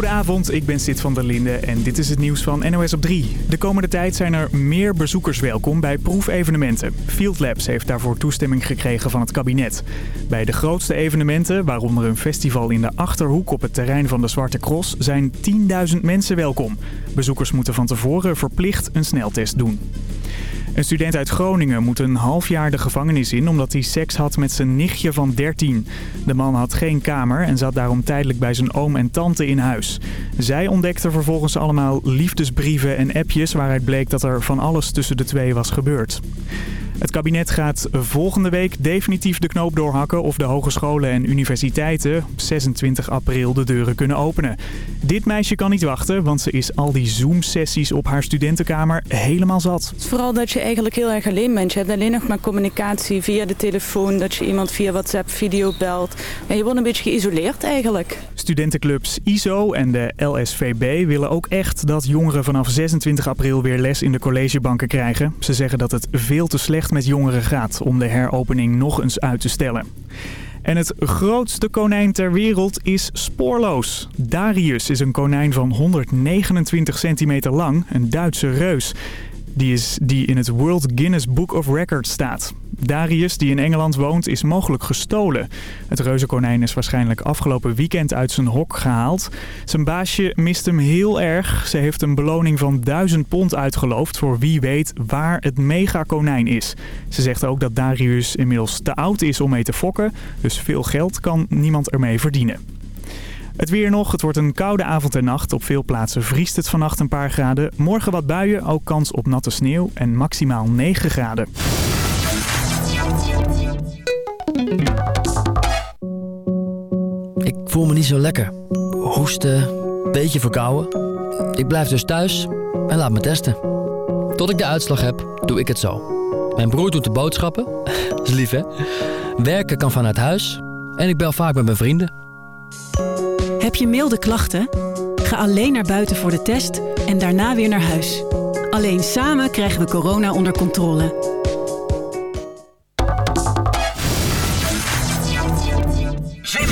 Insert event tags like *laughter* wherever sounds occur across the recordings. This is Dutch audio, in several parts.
Goedenavond, ik ben Sid van der Linde en dit is het nieuws van NOS op 3. De komende tijd zijn er meer bezoekers welkom bij proefevenementen. Field Labs heeft daarvoor toestemming gekregen van het kabinet. Bij de grootste evenementen, waaronder een festival in de Achterhoek op het terrein van de Zwarte Cross, zijn 10.000 mensen welkom. Bezoekers moeten van tevoren verplicht een sneltest doen. Een student uit Groningen moet een half jaar de gevangenis in omdat hij seks had met zijn nichtje van 13. De man had geen kamer en zat daarom tijdelijk bij zijn oom en tante in huis. Zij ontdekte vervolgens allemaal liefdesbrieven en appjes waaruit bleek dat er van alles tussen de twee was gebeurd. Het kabinet gaat volgende week definitief de knoop doorhakken of de hogescholen en universiteiten op 26 april de deuren kunnen openen. Dit meisje kan niet wachten, want ze is al die Zoom-sessies op haar studentenkamer helemaal zat. Vooral dat je eigenlijk heel erg alleen bent. Je hebt alleen nog maar communicatie via de telefoon, dat je iemand via WhatsApp video belt. En je wordt een beetje geïsoleerd eigenlijk. Studentenclubs ISO en de LSVB willen ook echt dat jongeren vanaf 26 april weer les in de collegebanken krijgen. Ze zeggen dat het veel te slecht met jongeren gaat om de heropening nog eens uit te stellen. En het grootste konijn ter wereld is spoorloos. Darius is een konijn van 129 centimeter lang, een Duitse reus. Die, is, die in het World Guinness Book of Records staat. Darius, die in Engeland woont, is mogelijk gestolen. Het reuzenkonijn is waarschijnlijk afgelopen weekend uit zijn hok gehaald. Zijn baasje mist hem heel erg. Ze heeft een beloning van 1000 pond uitgeloofd voor wie weet waar het megakonijn is. Ze zegt ook dat Darius inmiddels te oud is om mee te fokken. Dus veel geld kan niemand ermee verdienen. Het weer nog. Het wordt een koude avond en nacht. Op veel plaatsen vriest het vannacht een paar graden. Morgen wat buien, ook kans op natte sneeuw en maximaal 9 graden. Ik voel me niet zo lekker. Hoesten, beetje verkouden. Ik blijf dus thuis en laat me testen. Tot ik de uitslag heb, doe ik het zo. Mijn broer doet de boodschappen. *laughs* is lief, hè? Werken kan vanuit huis. En ik bel vaak met mijn vrienden. Heb je milde klachten? Ga alleen naar buiten voor de test en daarna weer naar huis. Alleen samen krijgen we corona onder controle.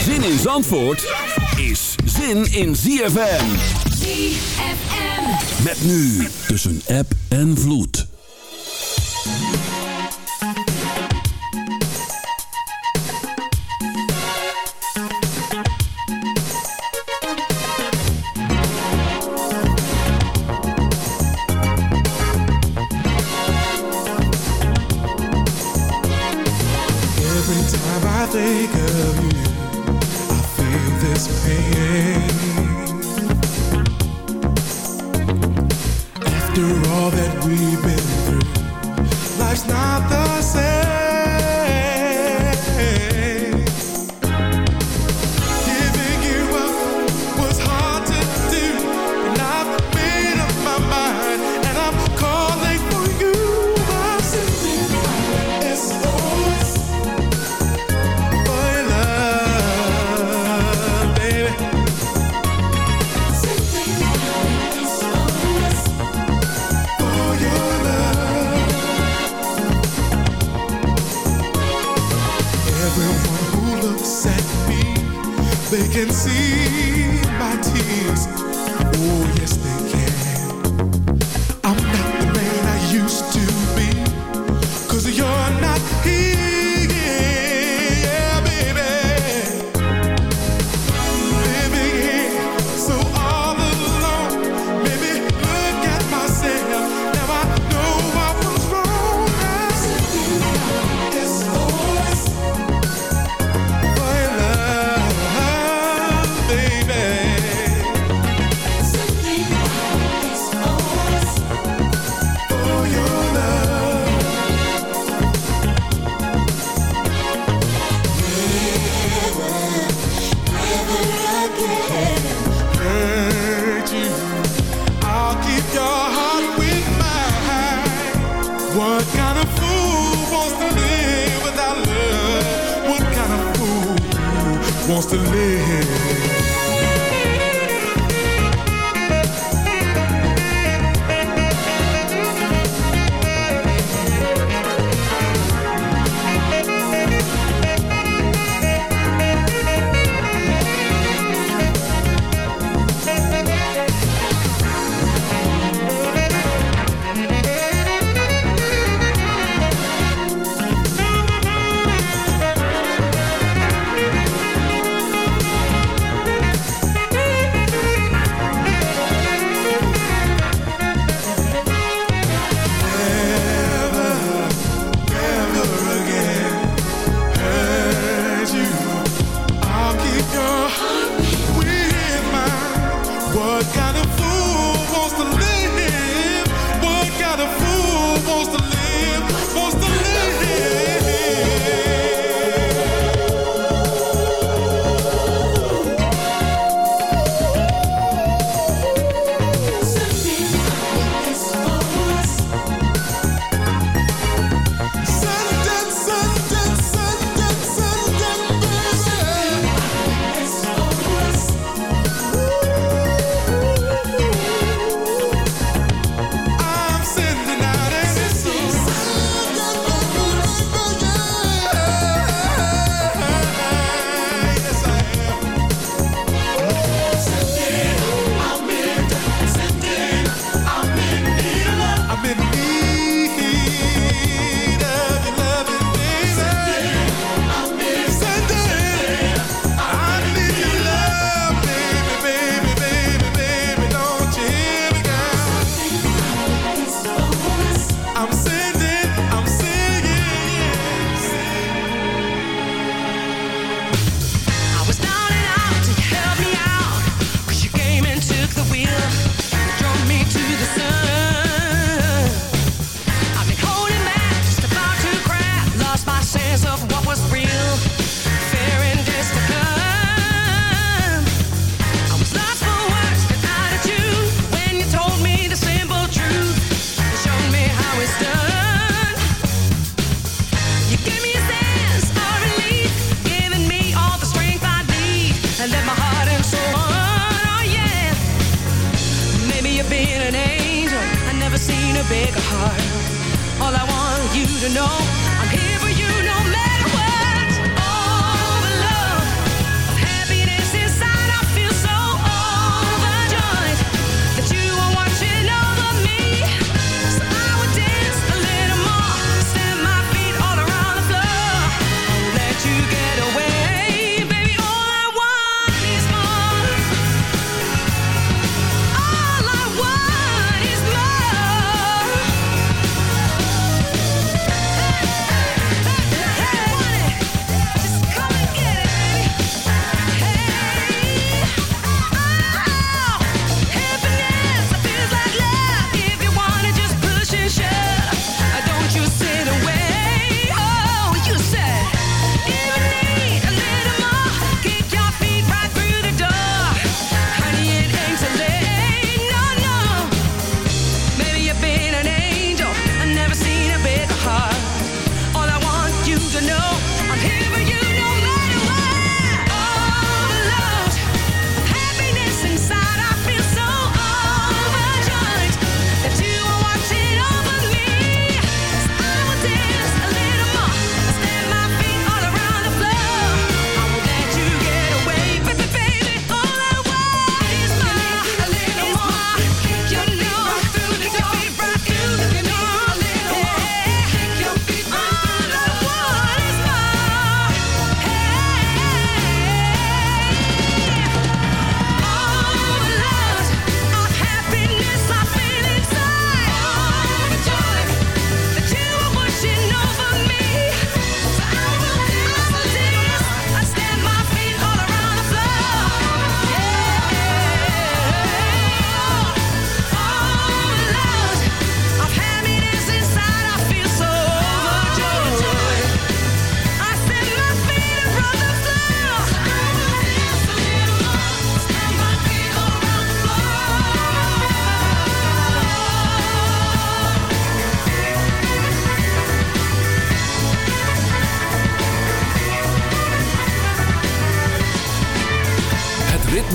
Zin in Zandvoort is zin in ZFM. ZFM. Met nu tussen app en vloed. Mix.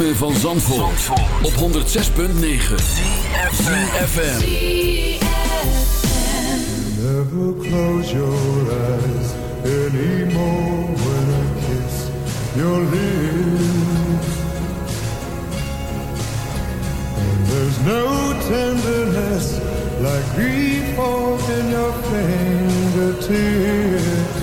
ritme van Zandvoort, op 106.9 CFFM Never close your eyes. Anymore when I kiss your lips. And there's no tenderness like grief in your fingertips.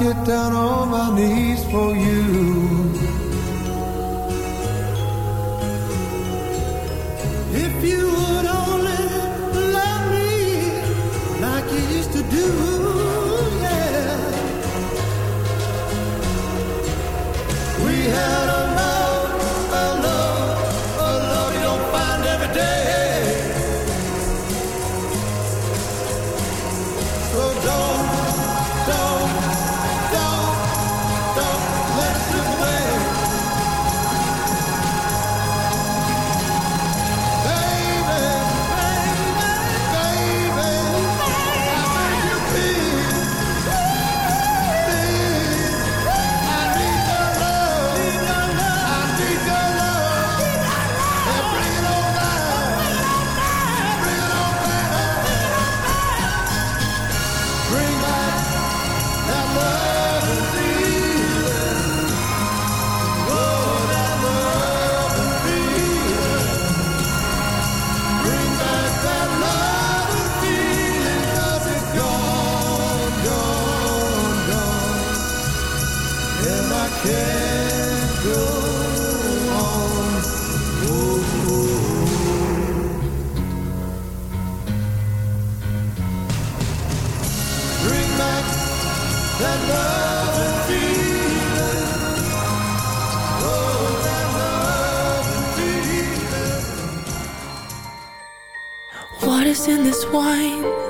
get down on my knees for you. If you would only love me like you used to do. What is in this wine?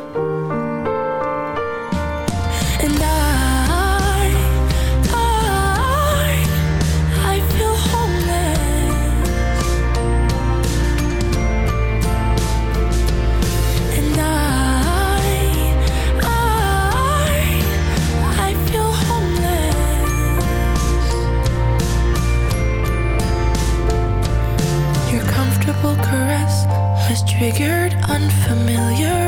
figured unfamiliar.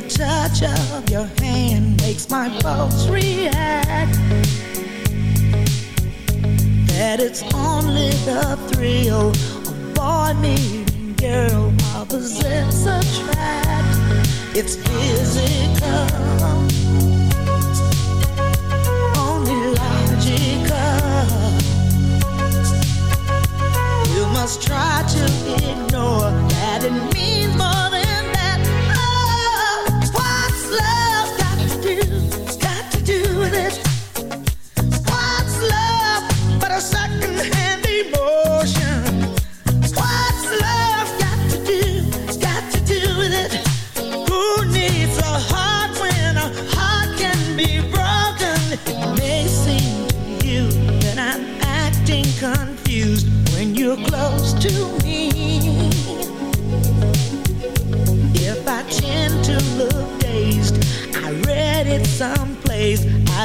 the touch of your hand makes my pulse react. That it's only the thrill of boy meeting girl a track. It's physical, only logical. You must try to ignore that it means more.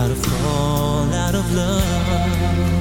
How to fall out of love.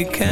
Like a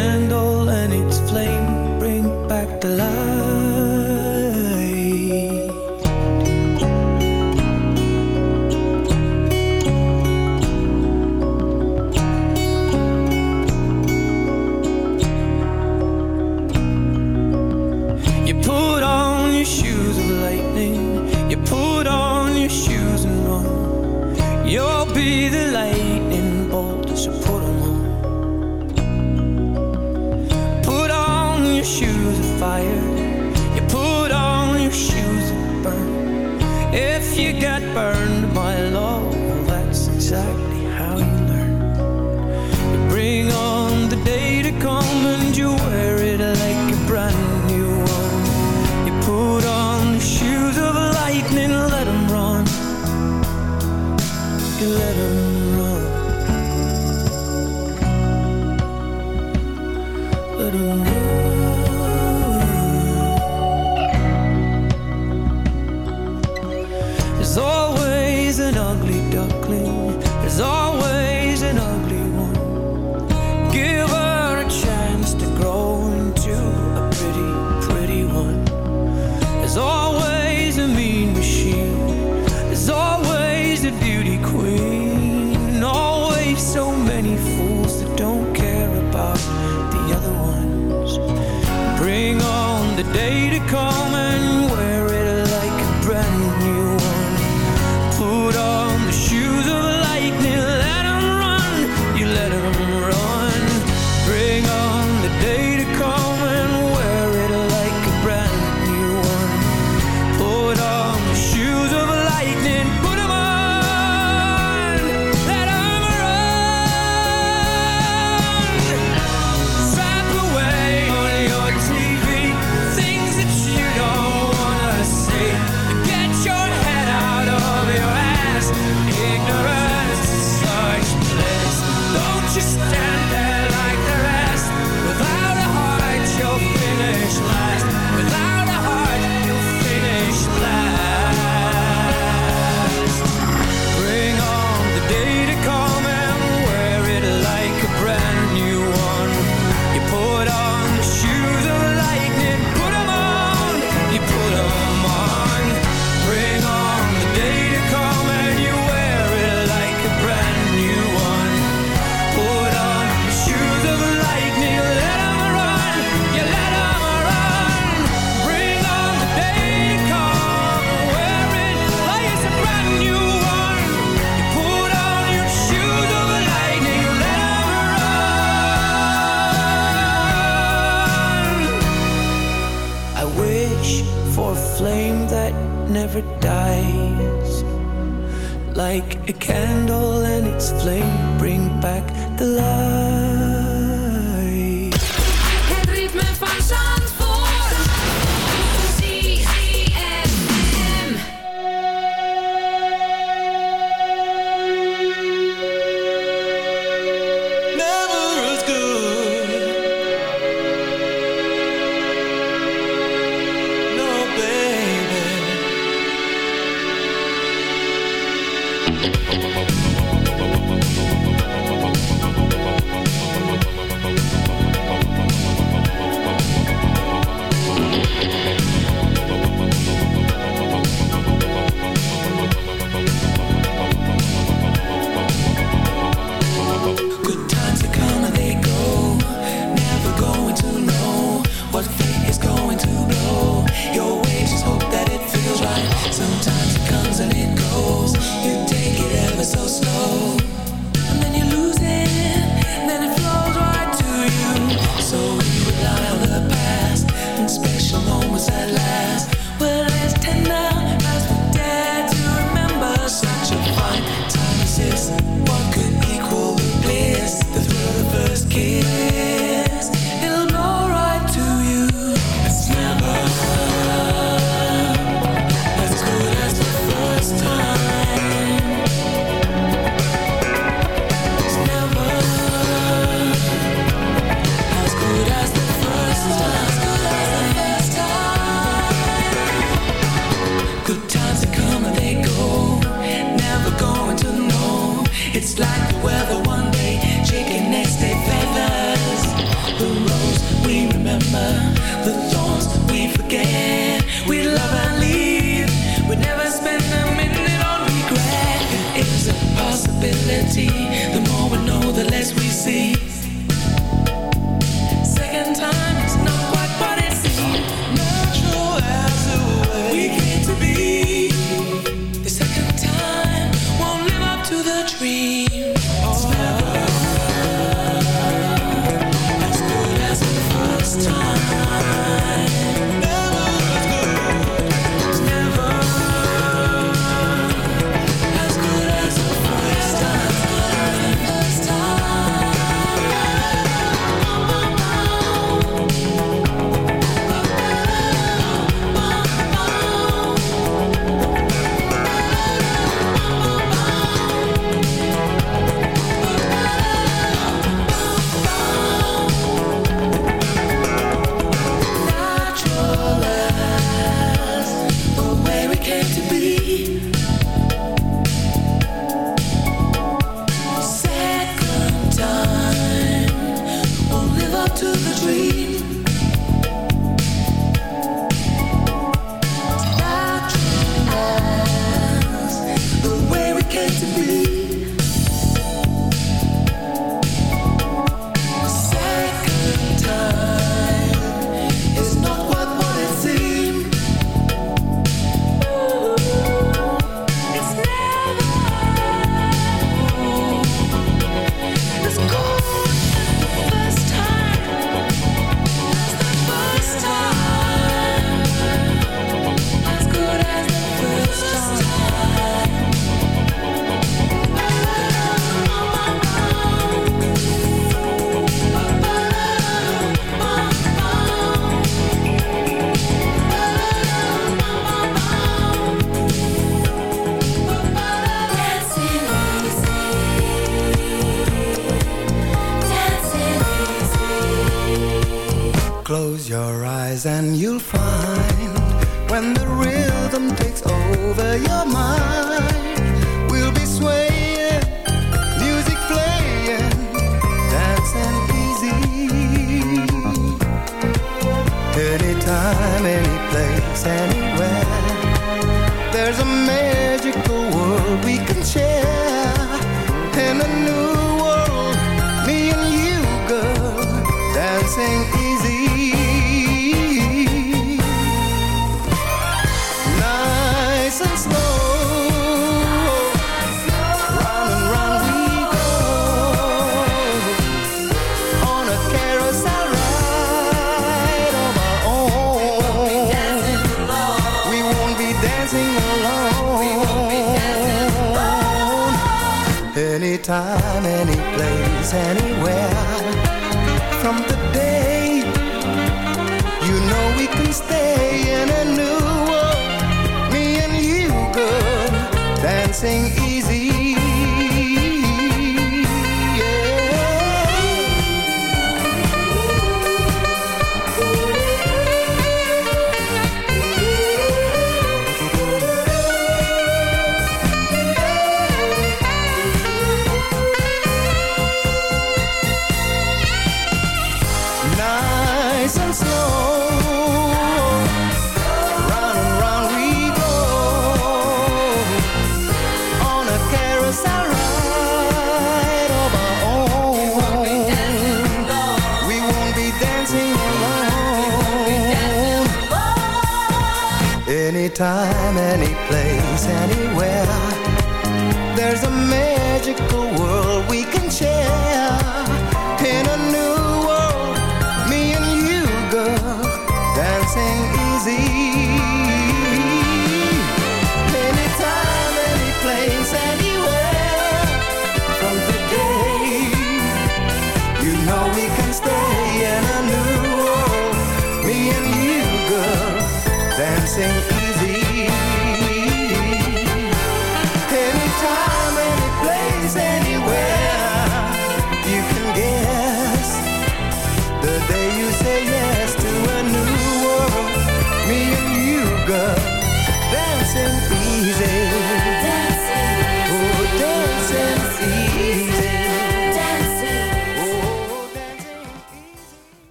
dancing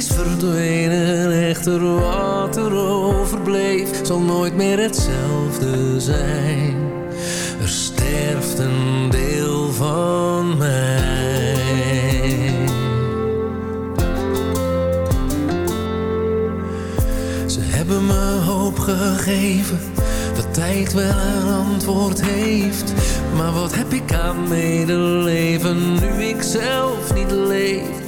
is verdwenen, echter wat er overbleef zal nooit meer hetzelfde zijn. Er sterft een deel van mij. Ze hebben me hoop gegeven dat tijd wel een antwoord heeft. Maar wat heb ik aan medeleven nu ik zelf niet leef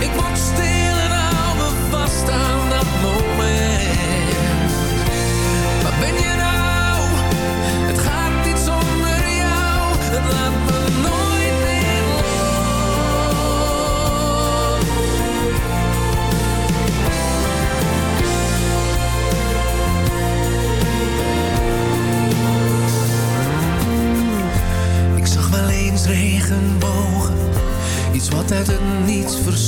Ik word stil en hou me vast aan dat moment. Waar ben je nou? Het gaat niet zonder jou. Het laat het niets